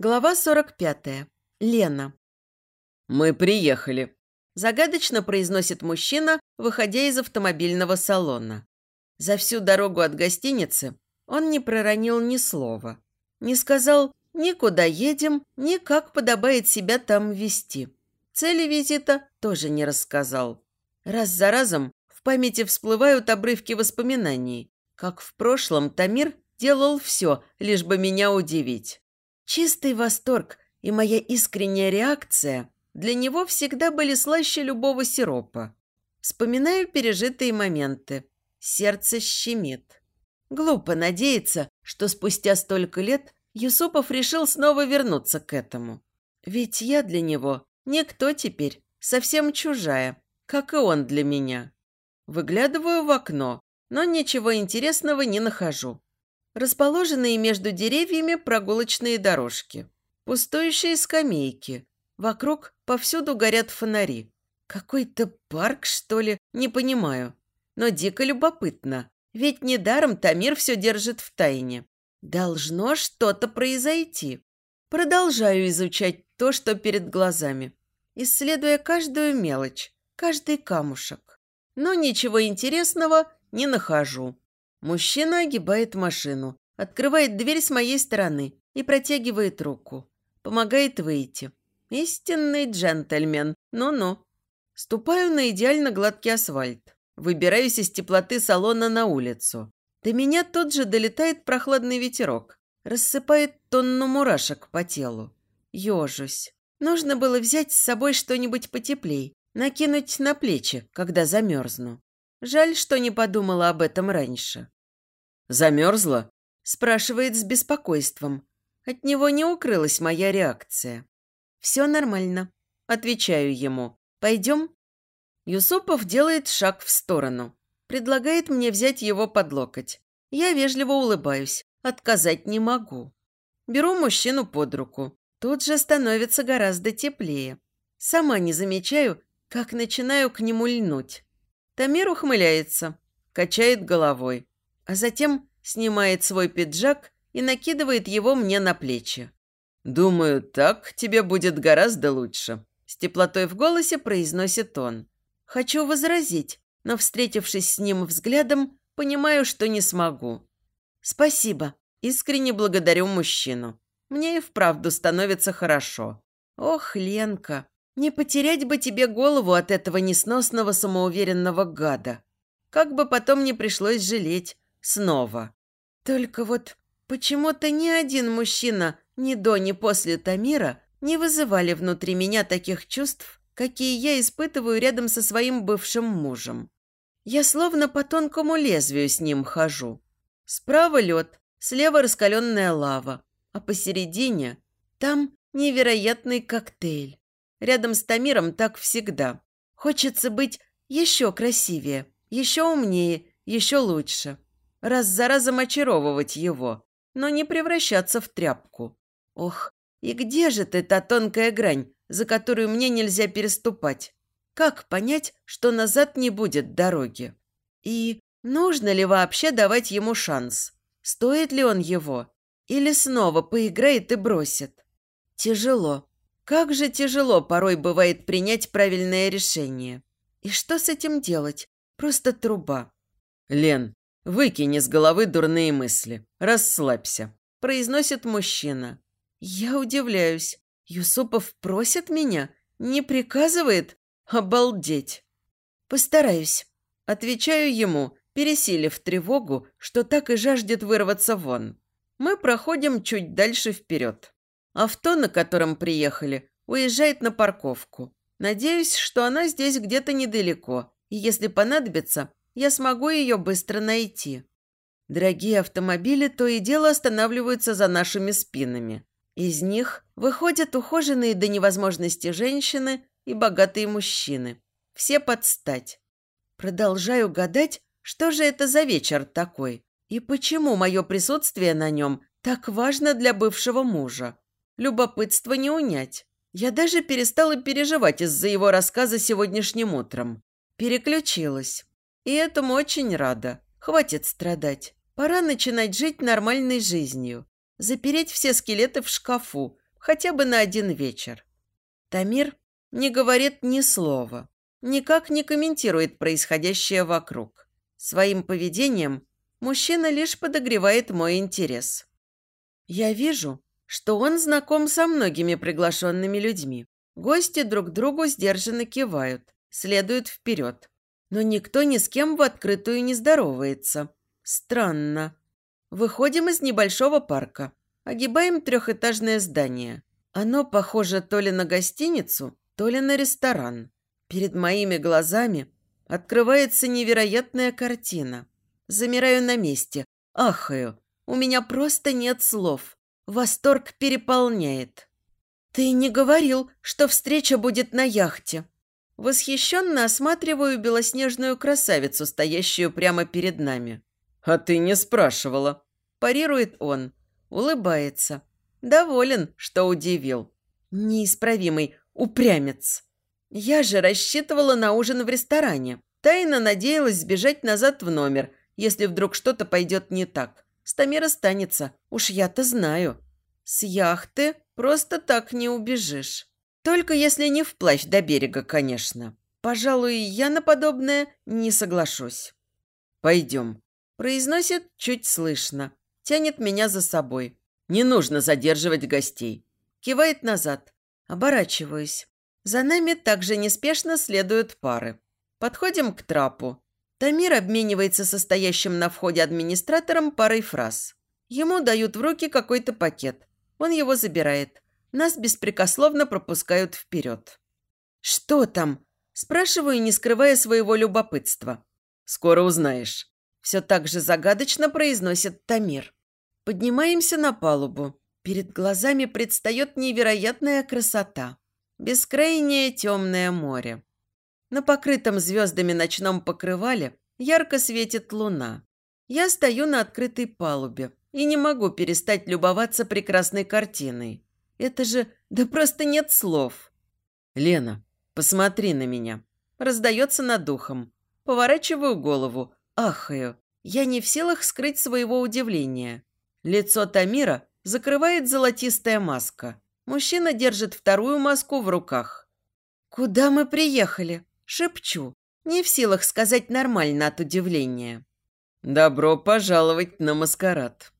Глава 45. Лена. «Мы приехали», – загадочно произносит мужчина, выходя из автомобильного салона. За всю дорогу от гостиницы он не проронил ни слова. Не сказал ни куда едем, ни как подобает себя там вести. Цели визита тоже не рассказал. Раз за разом в памяти всплывают обрывки воспоминаний, как в прошлом Тамир делал все, лишь бы меня удивить. Чистый восторг и моя искренняя реакция для него всегда были слаще любого сиропа. Вспоминаю пережитые моменты. Сердце щемит. Глупо надеяться, что спустя столько лет Юсупов решил снова вернуться к этому. Ведь я для него никто теперь, совсем чужая, как и он для меня. Выглядываю в окно, но ничего интересного не нахожу расположенные между деревьями прогулочные дорожки, пустующие скамейки. Вокруг повсюду горят фонари. Какой-то парк, что ли, не понимаю. Но дико любопытно, ведь недаром Тамир все держит в тайне. Должно что-то произойти. Продолжаю изучать то, что перед глазами, исследуя каждую мелочь, каждый камушек. Но ничего интересного не нахожу. Мужчина огибает машину, открывает дверь с моей стороны и протягивает руку. Помогает выйти. Истинный джентльмен. Ну-ну. Ступаю на идеально гладкий асфальт. Выбираюсь из теплоты салона на улицу. До меня тут же долетает прохладный ветерок. Рассыпает тонну мурашек по телу. Ёжусь. Нужно было взять с собой что-нибудь потеплей, накинуть на плечи, когда замерзну. Жаль, что не подумала об этом раньше. «Замерзла?» – спрашивает с беспокойством. От него не укрылась моя реакция. «Все нормально», – отвечаю ему. «Пойдем?» Юсупов делает шаг в сторону. Предлагает мне взять его под локоть. Я вежливо улыбаюсь. Отказать не могу. Беру мужчину под руку. Тут же становится гораздо теплее. Сама не замечаю, как начинаю к нему льнуть. Тамир ухмыляется, качает головой а затем снимает свой пиджак и накидывает его мне на плечи. «Думаю, так тебе будет гораздо лучше», – с теплотой в голосе произносит он. Хочу возразить, но, встретившись с ним взглядом, понимаю, что не смогу. «Спасибо», – искренне благодарю мужчину. Мне и вправду становится хорошо. Ох, Ленка, не потерять бы тебе голову от этого несносного самоуверенного гада. Как бы потом не пришлось жалеть, снова. Только вот почему-то ни один мужчина ни до, ни после Тамира не вызывали внутри меня таких чувств, какие я испытываю рядом со своим бывшим мужем. Я словно по тонкому лезвию с ним хожу. Справа лед, слева раскаленная лава, а посередине там невероятный коктейль. Рядом с Тамиром так всегда. Хочется быть еще красивее, еще умнее, еще лучше раз за разом очаровывать его, но не превращаться в тряпку. Ох, и где же ты та тонкая грань, за которую мне нельзя переступать? Как понять, что назад не будет дороги? И нужно ли вообще давать ему шанс? Стоит ли он его? Или снова поиграет и бросит? Тяжело. Как же тяжело порой бывает принять правильное решение. И что с этим делать? Просто труба. Лен, «Выкини с головы дурные мысли. Расслабься», – произносит мужчина. Я удивляюсь. Юсупов просит меня? Не приказывает? Обалдеть. Постараюсь. Отвечаю ему, пересилив тревогу, что так и жаждет вырваться вон. Мы проходим чуть дальше вперед. Авто, на котором приехали, уезжает на парковку. Надеюсь, что она здесь где-то недалеко, и если понадобится, я смогу ее быстро найти. Дорогие автомобили то и дело останавливаются за нашими спинами. Из них выходят ухоженные до невозможности женщины и богатые мужчины. Все под стать. Продолжаю гадать, что же это за вечер такой, и почему мое присутствие на нем так важно для бывшего мужа. Любопытство не унять. Я даже перестала переживать из-за его рассказа сегодняшним утром. Переключилась. И этому очень рада. Хватит страдать. Пора начинать жить нормальной жизнью. Запереть все скелеты в шкафу, хотя бы на один вечер. Тамир не говорит ни слова, никак не комментирует происходящее вокруг. Своим поведением мужчина лишь подогревает мой интерес. Я вижу, что он знаком со многими приглашенными людьми. Гости друг другу сдержанно кивают, следуют вперед. Но никто ни с кем в открытую не здоровается. Странно. Выходим из небольшого парка. Огибаем трехэтажное здание. Оно похоже то ли на гостиницу, то ли на ресторан. Перед моими глазами открывается невероятная картина. Замираю на месте, ахаю. У меня просто нет слов. Восторг переполняет. «Ты не говорил, что встреча будет на яхте?» Восхищенно осматриваю белоснежную красавицу, стоящую прямо перед нами. «А ты не спрашивала», – парирует он. Улыбается. Доволен, что удивил. Неисправимый упрямец. Я же рассчитывала на ужин в ресторане. Тайно надеялась сбежать назад в номер, если вдруг что-то пойдет не так. Стамир останется, уж я-то знаю. С яхты просто так не убежишь. Только если не вплавь до берега, конечно. Пожалуй, я на подобное не соглашусь. «Пойдем», – произносит чуть слышно. Тянет меня за собой. «Не нужно задерживать гостей». Кивает назад. Оборачиваюсь. За нами также неспешно следуют пары. Подходим к трапу. Тамир обменивается состоящим на входе администратором парой фраз. Ему дают в руки какой-то пакет. Он его забирает. Нас беспрекословно пропускают вперед. «Что там?» – спрашиваю, не скрывая своего любопытства. «Скоро узнаешь». Все так же загадочно произносит Тамир. Поднимаемся на палубу. Перед глазами предстает невероятная красота. Бескрайнее темное море. На покрытом звездами ночном покрывале ярко светит луна. Я стою на открытой палубе и не могу перестать любоваться прекрасной картиной. Это же... Да просто нет слов. «Лена, посмотри на меня». Раздается над духом. Поворачиваю голову. Ахаю. Я не в силах скрыть своего удивления. Лицо Тамира закрывает золотистая маска. Мужчина держит вторую маску в руках. «Куда мы приехали?» Шепчу. Не в силах сказать нормально от удивления. «Добро пожаловать на маскарад».